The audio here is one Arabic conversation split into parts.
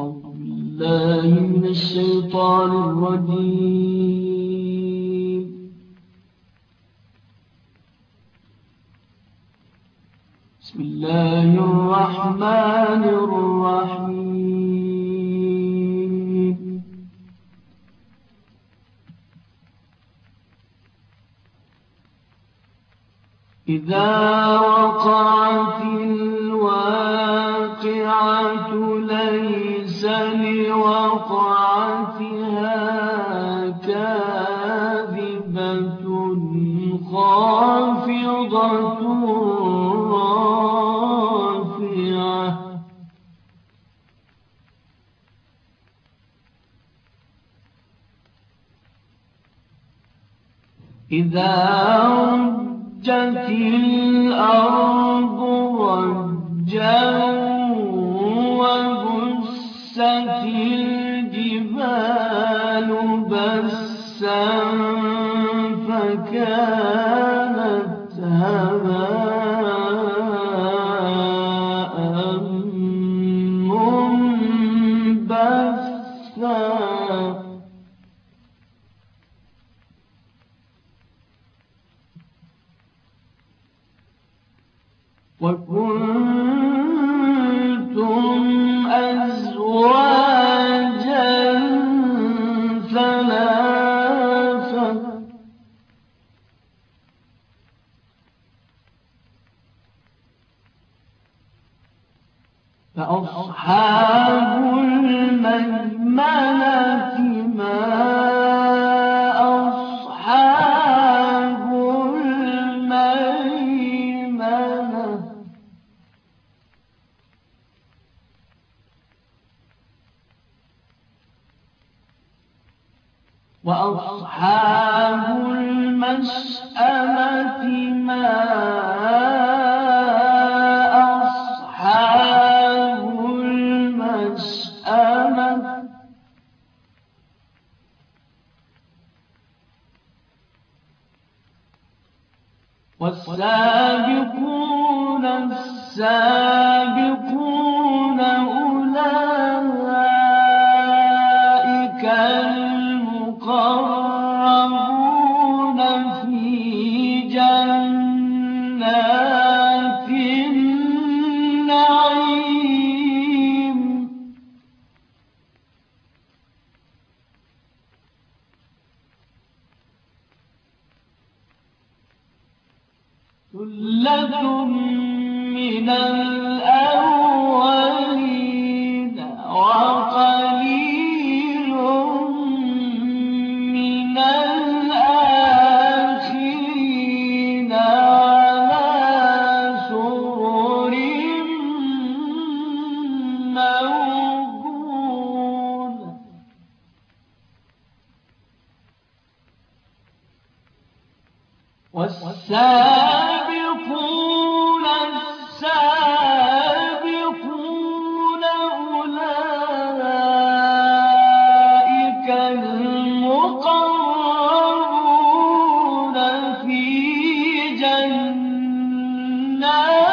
الله من الشيطان الرجيم. بسم الله الرحمن الرحيم. إذا وقعت وقعتها كاذبة خافضة رافعة. إذا رجت الأرض ثلة من الله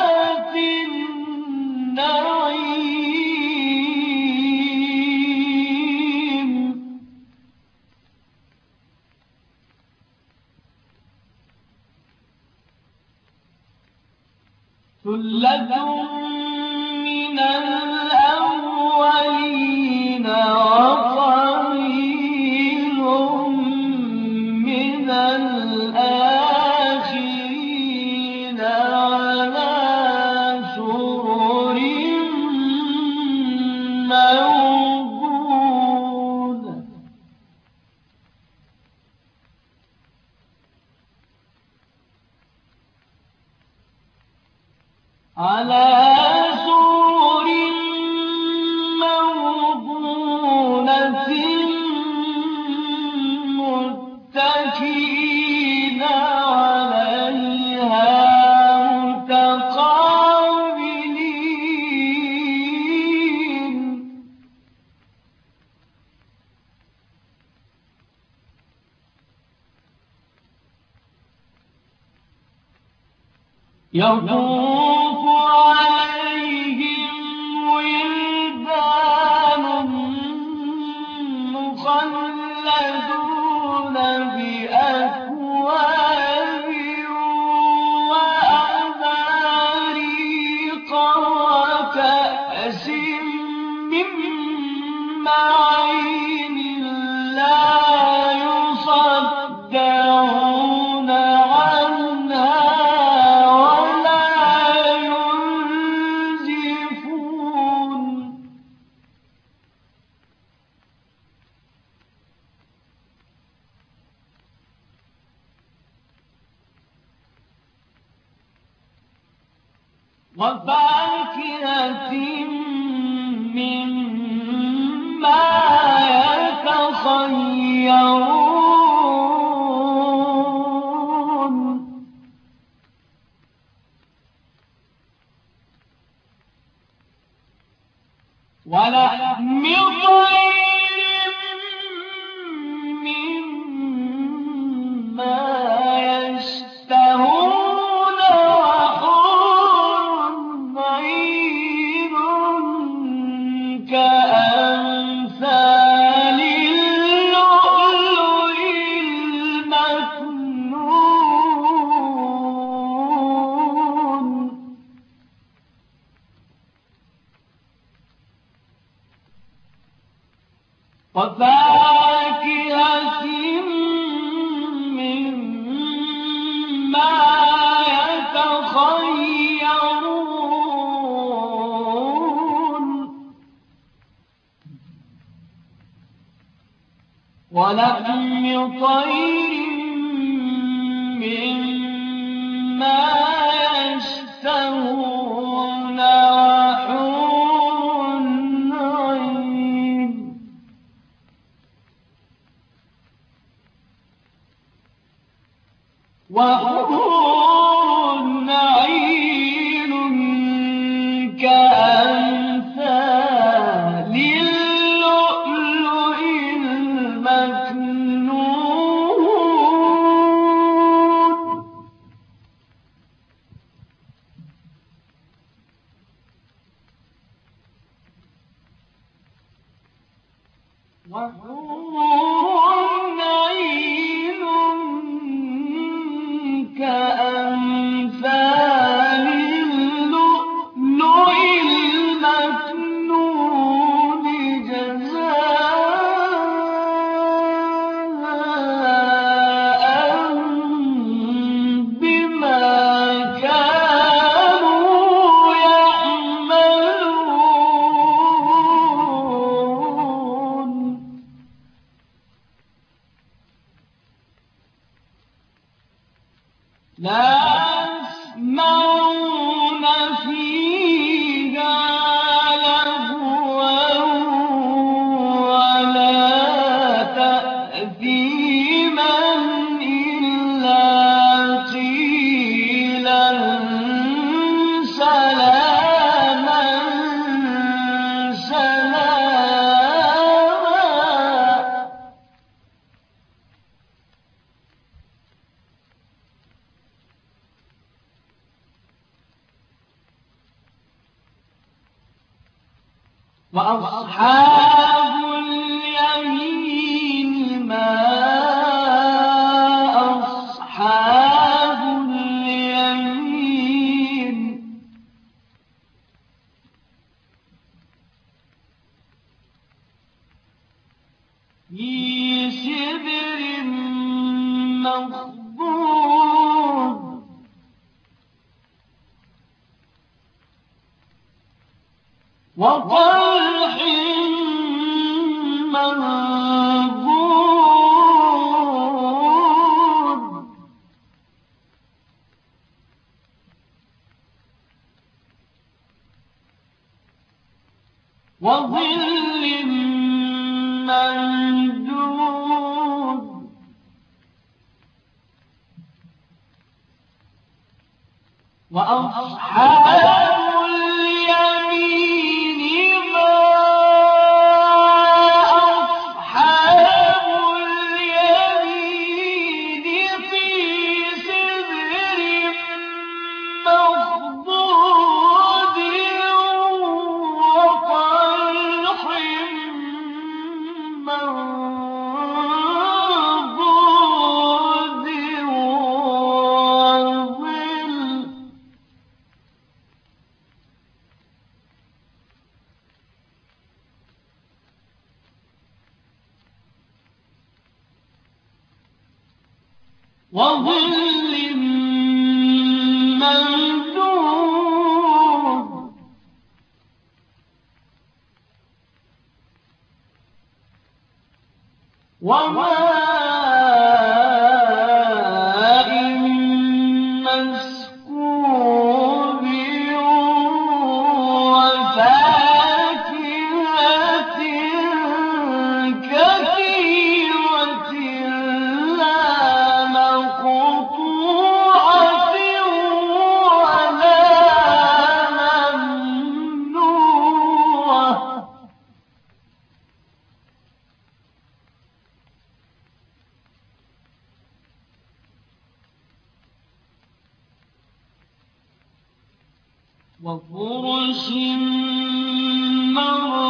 يرجون وفاكهة مما وفاكهة مما يتخيرون. ولحم طير مما وطلح منضود وظل ممدود. وفرش مرفوعة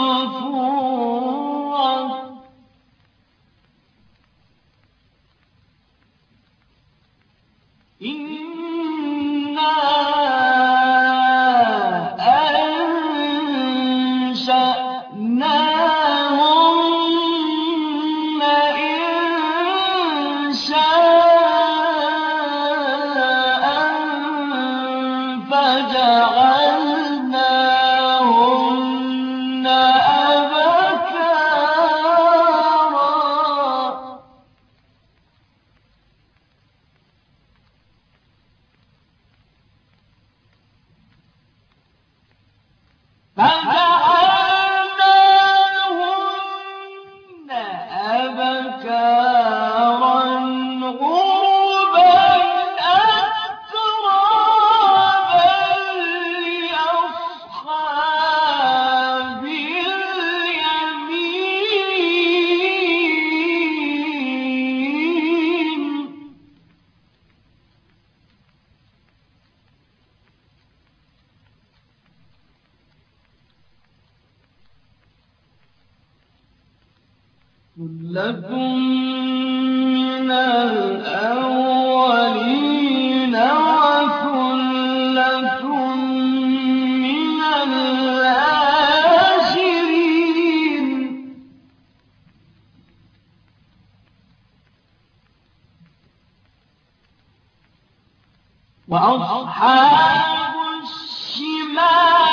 وأصحاب الشمال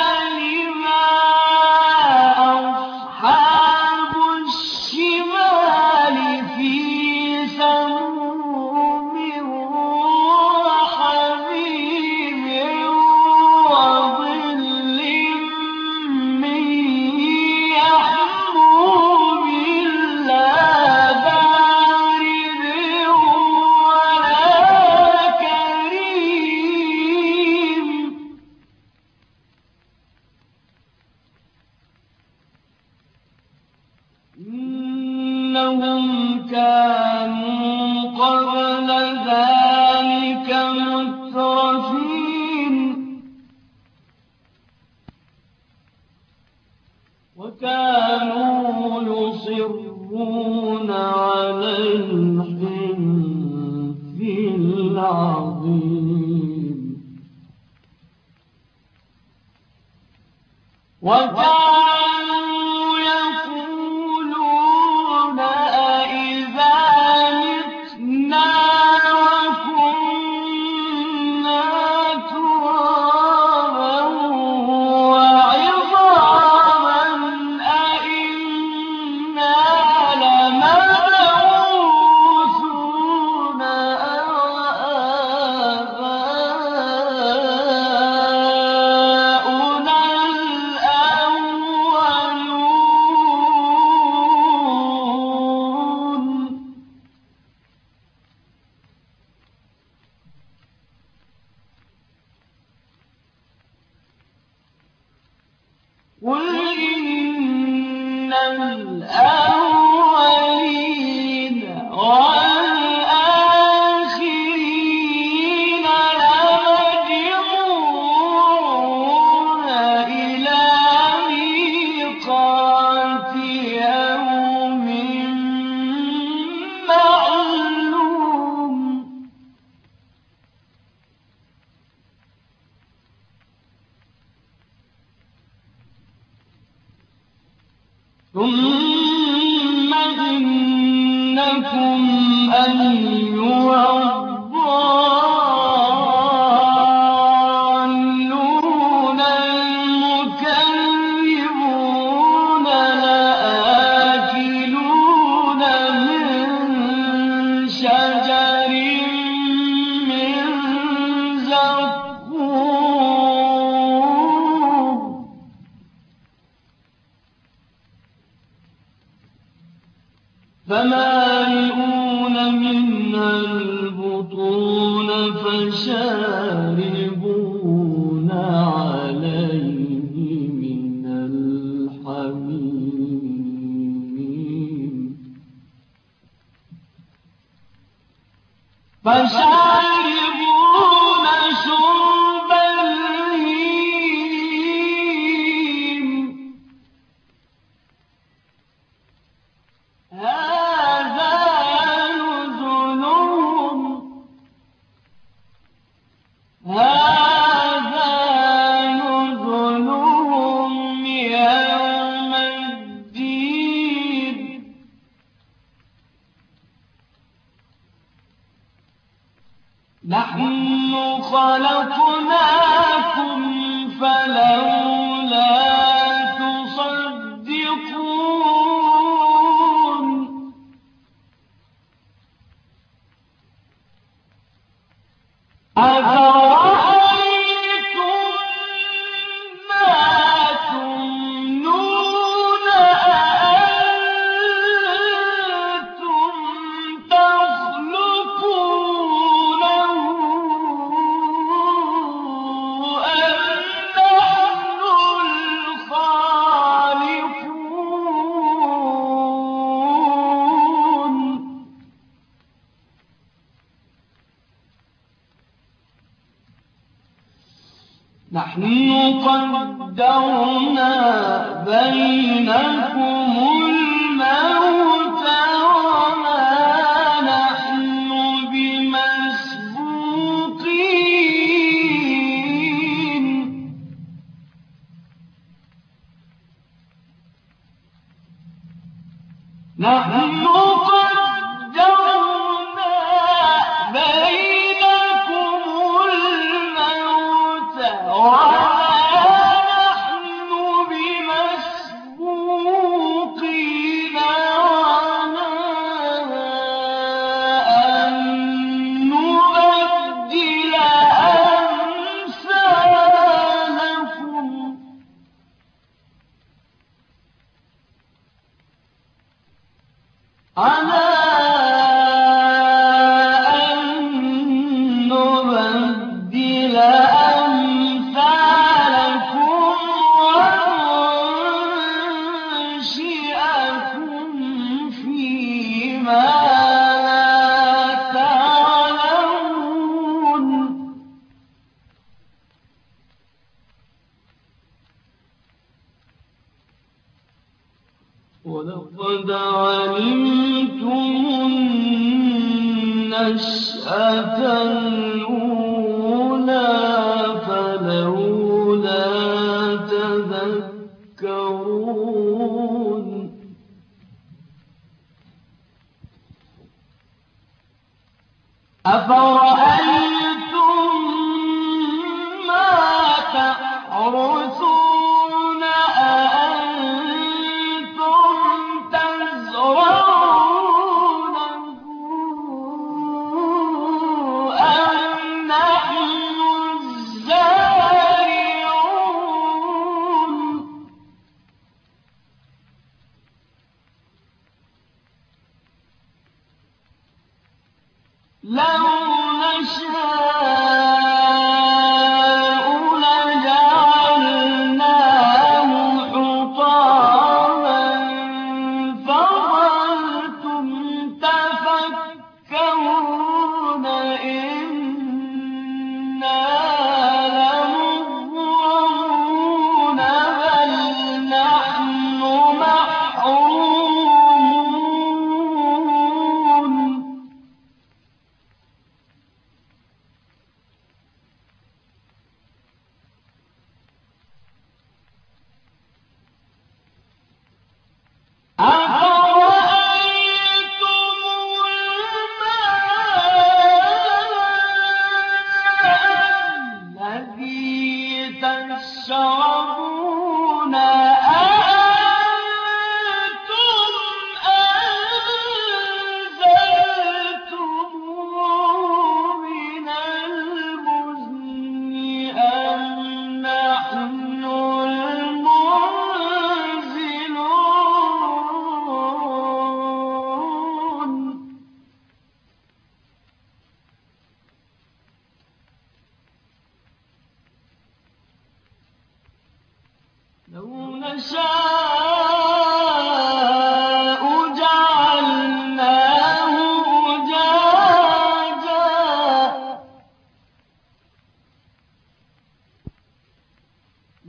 يصرون على الحنف العظيم. وكان وإن الآخرة فمالئون نحن خلقناكم فلولا تصدقون. أفرأيتم قدرنا بينكم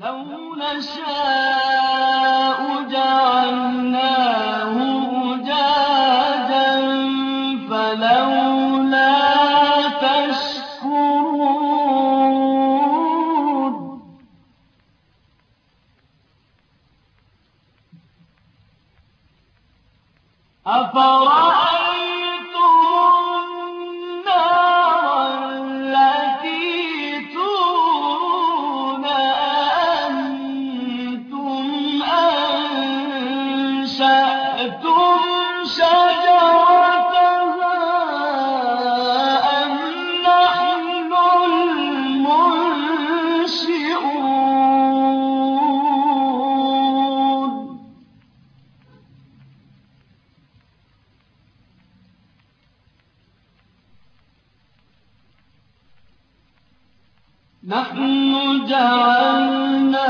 江湖难舍 نحن جعلناها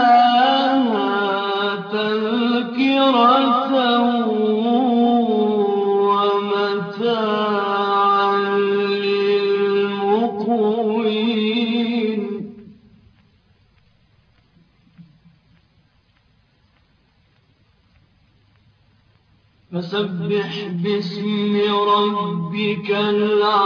تذكرة ومتاعا للمقوين. فسبح باسم ربك العظيم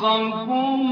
رزقكم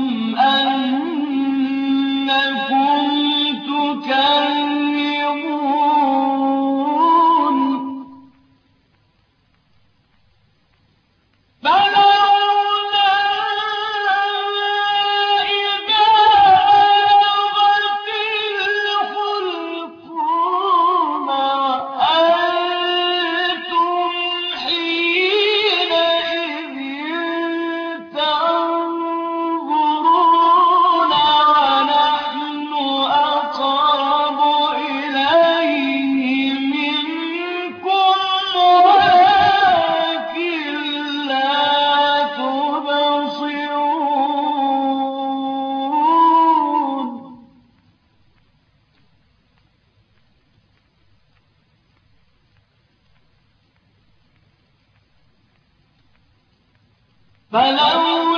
فلولا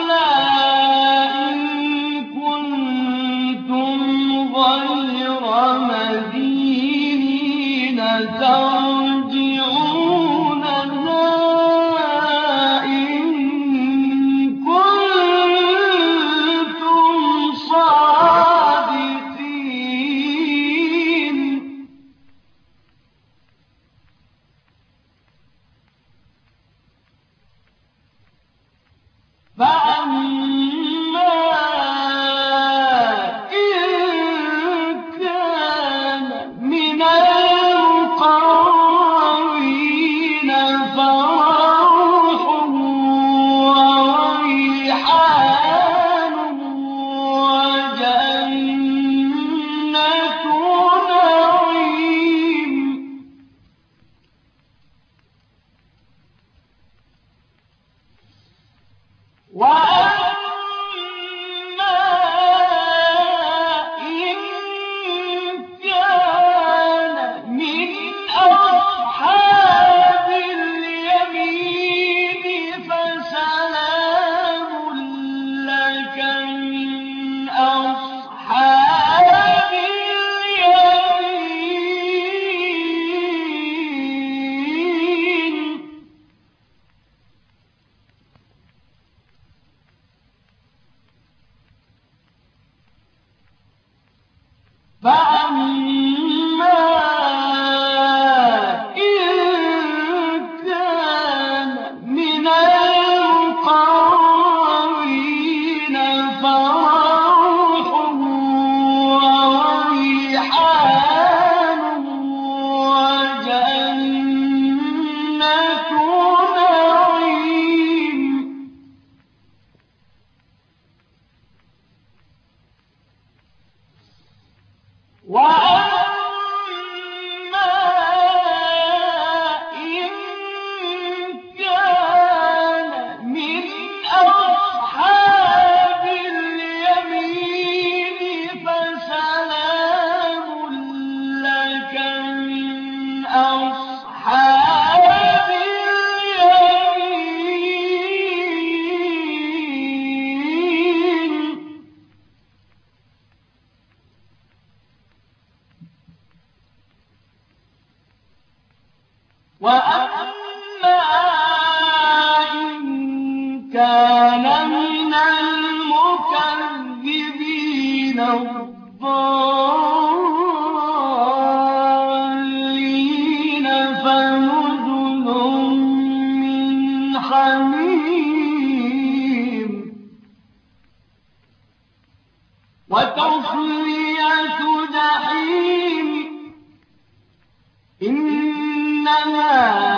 فأما كان من المكذبين الضالين